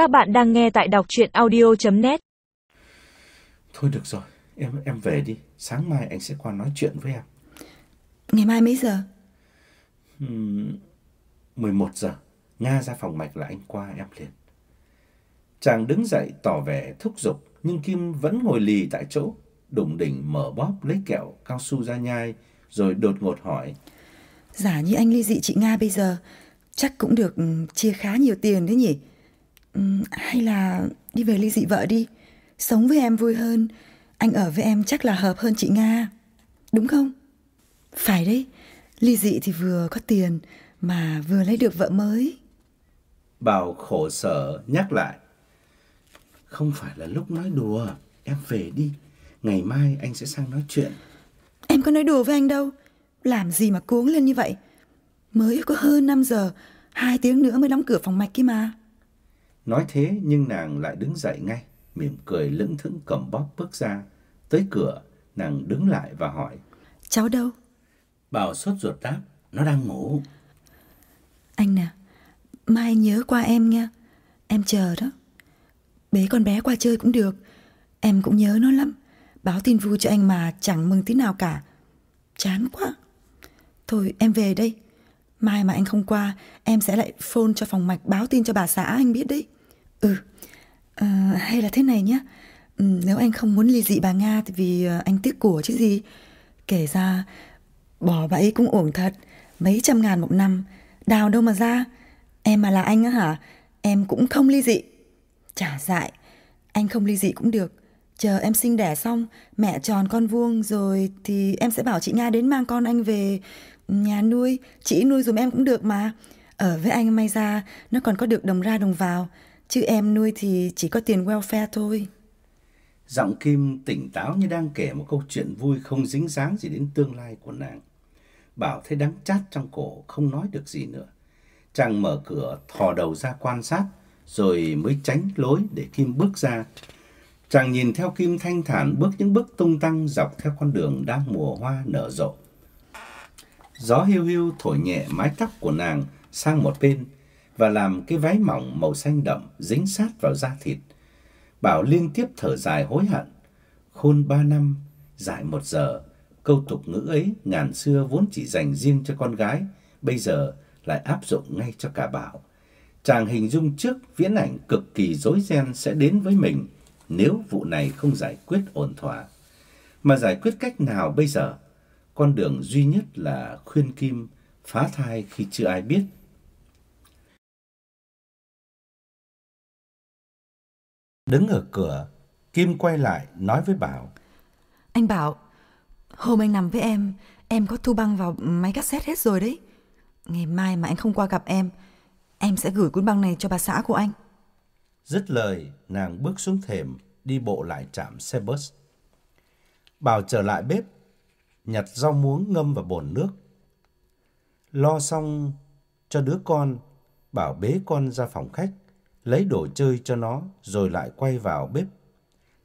Các bạn đang nghe tại đọc chuyện audio.net Thôi được rồi, em em về đi. Sáng mai anh sẽ qua nói chuyện với em. Ngày mai mấy giờ? Ừm, 11 giờ, Nga ra phòng mạch là anh qua em liền. Chàng đứng dậy tỏ vẻ thúc giục, nhưng Kim vẫn ngồi lì tại chỗ, đụng đỉnh mở bóp lấy kẹo cao su ra nhai, rồi đột ngột hỏi. Giả như anh ly dị chị Nga bây giờ, chắc cũng được chia khá nhiều tiền đấy nhỉ? Hay là đi về ly dị vợ đi, sống với em vui hơn, anh ở với em chắc là hợp hơn chị Nga, đúng không? Phải đấy, ly dị thì vừa có tiền mà vừa lấy được vợ mới. Bảo khổ sở nhắc lại. Không phải là lúc nói đùa, em về đi. Ngày mai anh sẽ sang nói chuyện. Em có nói đùa với anh đâu, làm gì mà cuống lên như vậy? Mới có hơn 5 giờ, hai tiếng nữa mới đóng cửa phòng mạch kia mà. Nói thế nhưng nàng lại đứng dậy ngay, mỉm cười lững thững cầm bóp bước ra. Tới cửa, nàng đứng lại và hỏi. Cháu đâu? Bảo sốt ruột đáp, nó đang ngủ. Anh nè, mai nhớ qua em nha, em chờ đó. Bế con bé qua chơi cũng được, em cũng nhớ nó lắm. Báo tin vui cho anh mà chẳng mừng tí nào cả. Chán quá. Thôi em về đây. Mai mà anh không qua, em sẽ lại phone cho phòng mạch báo tin cho bà xã anh biết đấy. Ừ, à, hay là thế này nhé. Ừ, nếu anh không muốn ly dị bà Nga thì vì ờ, anh tiếc của chứ gì. Kể ra, bỏ bà ấy cũng uổng thật. Mấy trăm ngàn một năm, đào đâu mà ra. Em mà là anh á hả, em cũng không ly dị. Chả dại, anh không ly dị cũng được. Chờ em sinh đẻ xong, mẹ tròn con vuông rồi thì em sẽ bảo chị Nga đến mang con anh về nhà nuôi. Chị nuôi dùm em cũng được mà. Ở với anh may ra nó còn có được đồng ra đồng vào. Chứ em nuôi thì chỉ có tiền welfare thôi. Giọng Kim tỉnh táo như đang kể một câu chuyện vui không dính dáng gì đến tương lai của nàng. Bảo thấy đắng chát trong cổ, không nói được gì nữa. Chàng mở cửa, thò đầu ra quan sát, rồi mới tránh lối để Kim bước ra. Chàng nhìn theo Kim thanh thản bước những bước tung tăng dọc theo con đường đang mùa hoa nở rộ. Gió hiu hiu thổi nhẹ mái tóc của nàng sang một bên và làm cái váy mỏng màu xanh đậm dính sát vào da thịt. Bảo liên tiếp thở dài hối hận. Khôn ba năm, dài một giờ. Câu tục ngữ ấy ngàn xưa vốn chỉ dành riêng cho con gái, bây giờ lại áp dụng ngay cho cả Bảo. Chàng hình dung trước viễn ảnh cực kỳ rối ren sẽ đến với mình nếu vụ này không giải quyết ổn thỏa. Mà giải quyết cách nào bây giờ? Con đường duy nhất là khuyên Kim phá thai khi chưa ai biết. Đứng ở cửa, Kim quay lại nói với Bảo. Anh bảo, hôm anh nằm với em, em có thu băng vào máy cassette hết rồi đấy. Ngày mai mà anh không qua gặp em, em sẽ gửi cuốn băng này cho bà xã của anh. Dứt lời, nàng bước xuống thềm, đi bộ lại trạm xe bus. Bảo trở lại bếp, nhặt rau muống ngâm vào bồn nước. Lo xong cho đứa con, Bảo bế con ra phòng khách, lấy đồ chơi cho nó rồi lại quay vào bếp.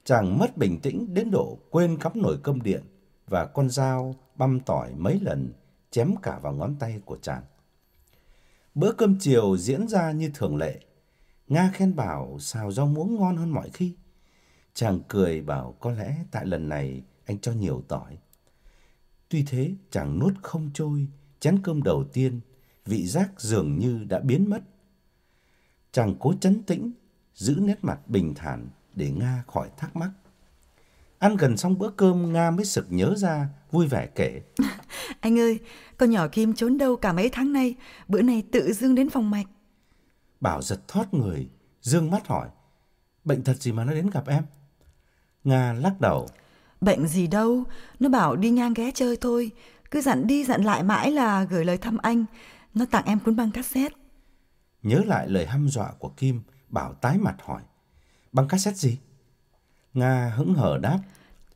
Chàng mất bình tĩnh đến độ quên cắm nồi cơm điện và con dao băm tỏi mấy lần chém cả vào ngón tay của chàng. Bữa cơm chiều diễn ra như thường lệ. Nga khen Bảo xào rau muống ngon hơn mọi khi. Chàng cười bảo có lẽ tại lần này anh cho nhiều tỏi. Tuy thế chàng nuốt không trôi chén cơm đầu tiên, vị giác dường như đã biến mất. Chàng cố chấn tĩnh, giữ nét mặt bình thản để Nga khỏi thắc mắc. Ăn gần xong bữa cơm Nga mới sực nhớ ra, vui vẻ kể. Anh ơi, con nhỏ Kim trốn đâu cả mấy tháng nay, bữa nay tự dưng đến phòng mạch. Bảo giật thoát người, dương mắt hỏi. Bệnh thật gì mà nó đến gặp em? Nga lắc đầu. Bệnh gì đâu, nó bảo đi ngang ghé chơi thôi, cứ dặn đi dặn lại mãi là gửi lời thăm anh, nó tặng em cuốn băng cassette. Nhớ lại lời hăm dọa của Kim, Bảo tái mặt hỏi. Băng cassette gì? Nga hững hờ đáp.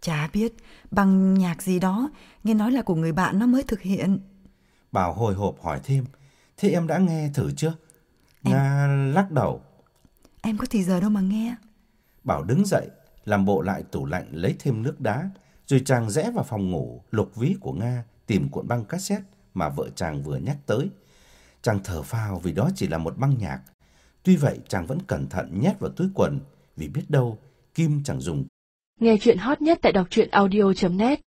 Chả biết, băng nhạc gì đó, nghe nói là của người bạn nó mới thực hiện. Bảo hồi hộp hỏi thêm. Thế em đã nghe thử chưa? Em- Nga lắc đầu. Em có thì giờ đâu mà nghe. Bảo đứng dậy, làm bộ lại tủ lạnh lấy thêm nước đá, rồi chàng rẽ vào phòng ngủ, lục ví của Nga, tìm cuộn băng cassette mà vợ chàng vừa nhắc tới. Chàng thở phào vì đó chỉ là một băng nhạc. Tuy vậy chàng vẫn cẩn thận nhét vào túi quần vì biết đâu Kim chẳng dùng. Nghe chuyện hot nhất tại đọc truyện audio.net